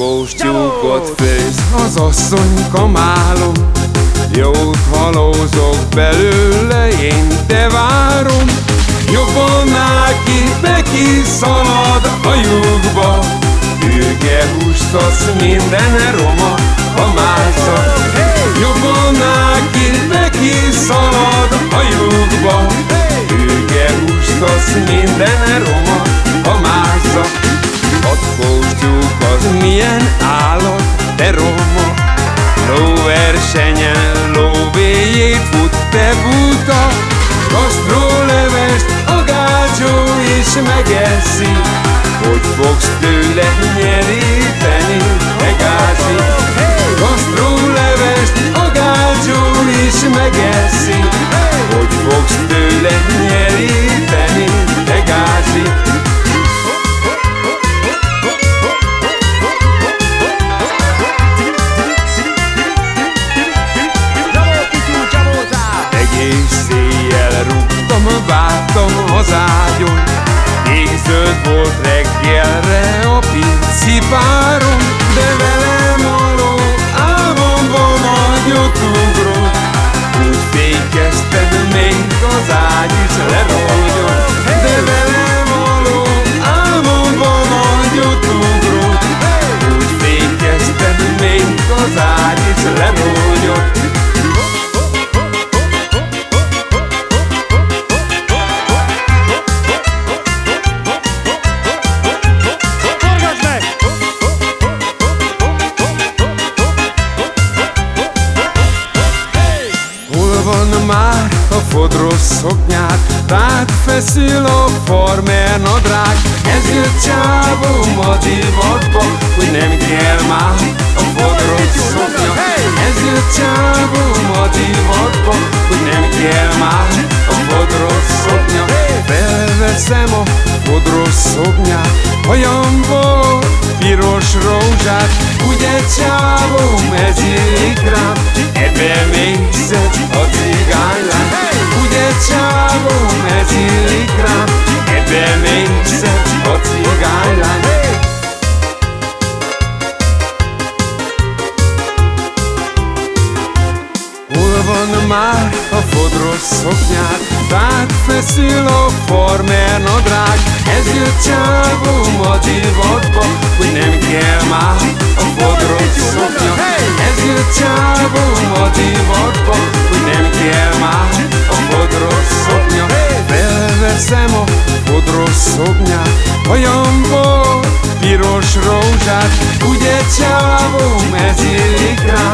Vatkós tyúkot főz. Az asszony kamálom Jót halózok belőle, én te várom. Jobban neki, neki szalad a lyukba. Ürge hústasz minden roma a másza Jobban neki, neki szalad a lyukba. Ürge hústasz minden roma buta Gasztrólevest a gácsó is megeszi. Hogy fogsz tőle nyeríteni, te gázi Gasztrólevest a gácsó is megeszi. Hogy fogsz tőle nyeríteni, a fodros szoknyát? Rád feszül a farmer nadrág. Ez jött csávóm a divatba Hogy nem kell már a fodros szoknya Ez jött csávóm a divatba Hogy nem kell már a fodros szoknya Felveszem a fodros szoknyát Hajamból Mészed a cigánylány már a fodros szoknyát? Rád feszül a farmer nadrág Ez jött csávóm a divatba Hogy nem kell már a fodros szoknya Ez jött csávóm a a fodros szoknyát Hajamból piros rózsát Ugye csávóm ez illik rám